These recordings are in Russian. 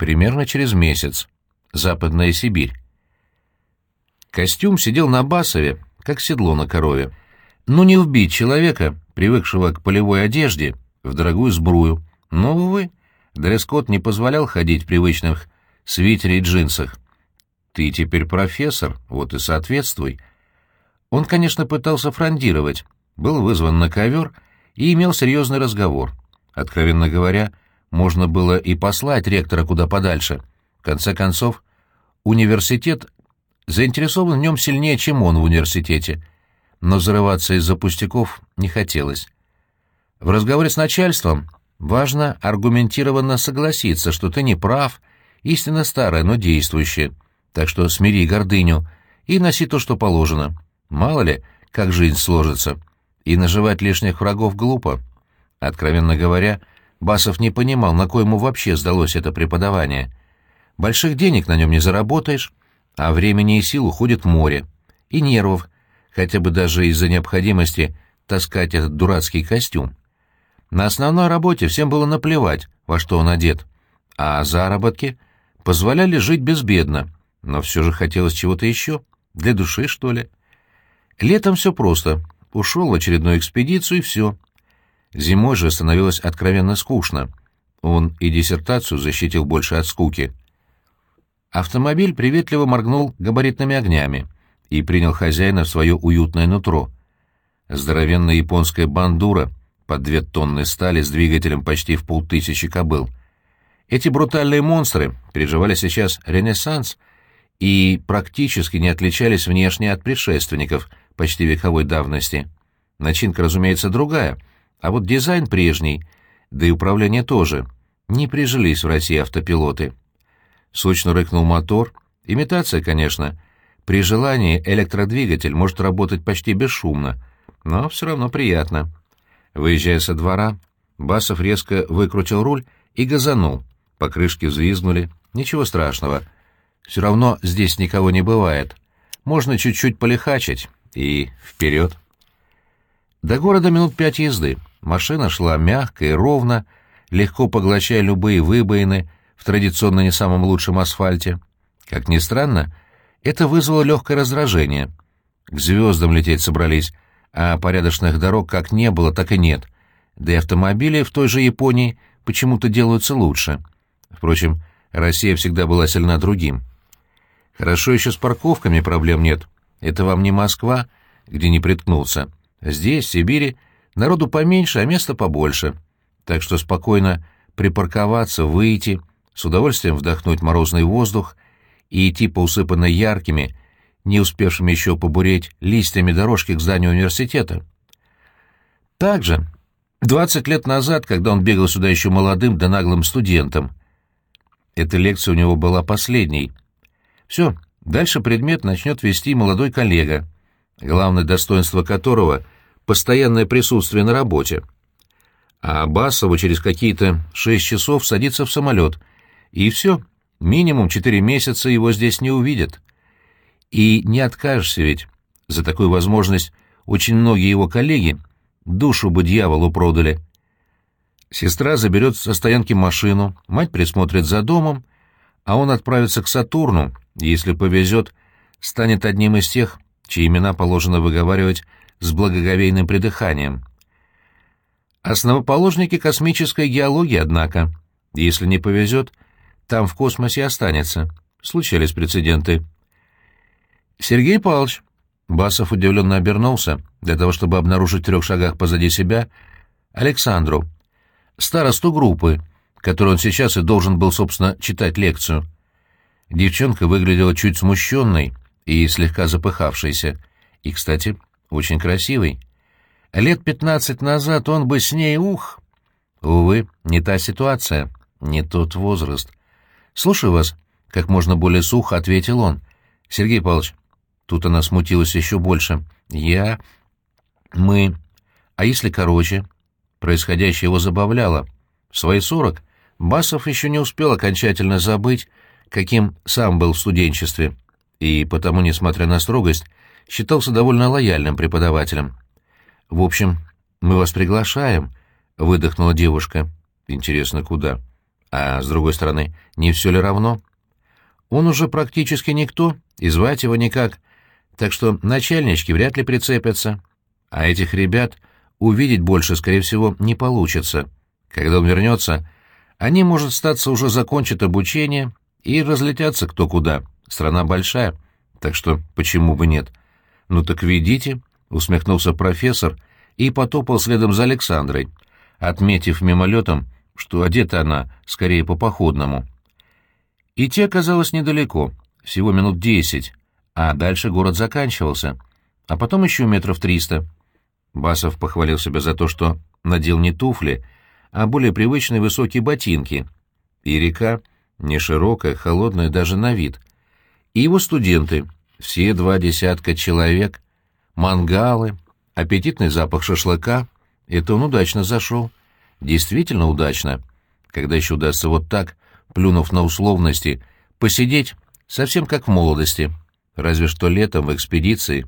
Примерно через месяц. Западная Сибирь. Костюм сидел на Басове, как седло на корове. Ну, не вбить человека, привыкшего к полевой одежде, в дорогую сбрую. Но, увы, дресс-код не позволял ходить в привычных свитере и джинсах. Ты теперь профессор, вот и соответствуй. Он, конечно, пытался фрондировать, был вызван на ковер и имел серьезный разговор. Откровенно говоря, можно было и послать ректора куда подальше. В конце концов, университет заинтересован в нем сильнее, чем он в университете. Но зарываться из-за пустяков не хотелось. В разговоре с начальством важно аргументированно согласиться, что ты не прав, истина старая, но действующая. Так что смири гордыню и носи то, что положено. Мало ли, как жизнь сложится. И наживать лишних врагов глупо. Откровенно говоря, Басов не понимал, на кой ему вообще сдалось это преподавание. Больших денег на нем не заработаешь, а времени и сил уходит море. И нервов, хотя бы даже из-за необходимости таскать этот дурацкий костюм. На основной работе всем было наплевать, во что он одет, а заработки позволяли жить безбедно, но все же хотелось чего-то еще, для души, что ли. Летом все просто. Ушел в очередную экспедицию, и все. Зимой же становилось откровенно скучно. Он и диссертацию защитил больше от скуки. Автомобиль приветливо моргнул габаритными огнями и принял хозяина в свое уютное нутро. Здоровенная японская бандура под две тонны стали с двигателем почти в полтысячи кобыл. Эти брутальные монстры переживали сейчас ренессанс и практически не отличались внешне от предшественников почти вековой давности. Начинка, разумеется, другая, а вот дизайн прежний, да и управление тоже. Не прижились в России автопилоты. Сочно рыкнул мотор. Имитация, конечно. При желании электродвигатель может работать почти бесшумно, но все равно приятно. Выезжая со двора, Басов резко выкрутил руль и газанул. Покрышки взвизгнули. Ничего страшного. Все равно здесь никого не бывает. Можно чуть-чуть полихачить и вперед. До города минут пять езды. Машина шла мягко и ровно, легко поглощая любые выбоины в традиционно не самом лучшем асфальте. Как ни странно, это вызвало легкое раздражение. К звездам лететь собрались, а порядочных дорог как не было, так и нет. Да и автомобили в той же Японии почему-то делаются лучше. Впрочем, Россия всегда была сильна другим. Хорошо еще с парковками проблем нет. Это вам не Москва, где не приткнулся. Здесь, в Сибири, народу поменьше, а места побольше. Так что спокойно припарковаться, выйти, с удовольствием вдохнуть морозный воздух и идти по усыпанной яркими, не успевшими еще побуреть листьями дорожки к зданию университета. Также, двадцать лет назад, когда он бегал сюда еще молодым да наглым студентом, эта лекция у него была последней. Все, дальше предмет начнет вести молодой коллега, главное достоинство которого — постоянное присутствие на работе. А Басову через какие-то шесть часов садится в самолет, и все, минимум четыре месяца его здесь не увидят. И не откажешься ведь. За такую возможность очень многие его коллеги душу бы дьяволу продали — Сестра заберет со стоянки машину, мать присмотрит за домом, а он отправится к Сатурну, если повезет, станет одним из тех, чьи имена положено выговаривать с благоговейным придыханием. Основоположники космической геологии, однако, если не повезет, там в космосе останется. Случались прецеденты. Сергей Павлович, Басов удивленно обернулся, для того, чтобы обнаружить в трех шагах позади себя Александру, старосту группы, которой он сейчас и должен был, собственно, читать лекцию. Девчонка выглядела чуть смущенной и слегка запыхавшейся, и, кстати, очень красивой. Лет пятнадцать назад он бы с ней, ух! Увы, не та ситуация, не тот возраст. «Слушаю вас», — как можно более сухо ответил он. «Сергей Павлович». Тут она смутилась еще больше. «Я... мы... А если короче?» Происходящее его забавляло. В свои сорок Басов еще не успел окончательно забыть, каким сам был в студенчестве, и потому, несмотря на строгость, считался довольно лояльным преподавателем. «В общем, мы вас приглашаем», — выдохнула девушка. «Интересно, куда?» А с другой стороны, не все ли равно? Он уже практически никто, и звать его никак, так что начальнички вряд ли прицепятся. А этих ребят увидеть больше, скорее всего, не получится. Когда он вернется, они, может, статься уже закончат обучение и разлетятся кто куда. Страна большая, так что почему бы нет? Ну так ведите, — усмехнулся профессор и потопал следом за Александрой, отметив мимолетом, что одета она скорее по-походному. Идти оказалось недалеко, всего минут десять, а дальше город заканчивался, а потом еще метров триста. Басов похвалил себя за то, что надел не туфли, а более привычные высокие ботинки, и река не широкая, холодная даже на вид. И его студенты, все два десятка человек, мангалы, аппетитный запах шашлыка — это он удачно зашел. Действительно удачно. Когда еще удастся вот так, плюнув на условности, посидеть совсем как в молодости, разве что летом в экспедиции.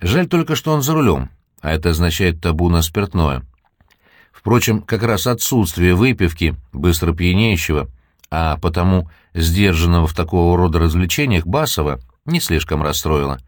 Жаль только, что он за рулем, а это означает табу на спиртное. Впрочем, как раз отсутствие выпивки, быстро пьянеющего, а потому сдержанного в такого рода развлечениях Басова, не слишком расстроило.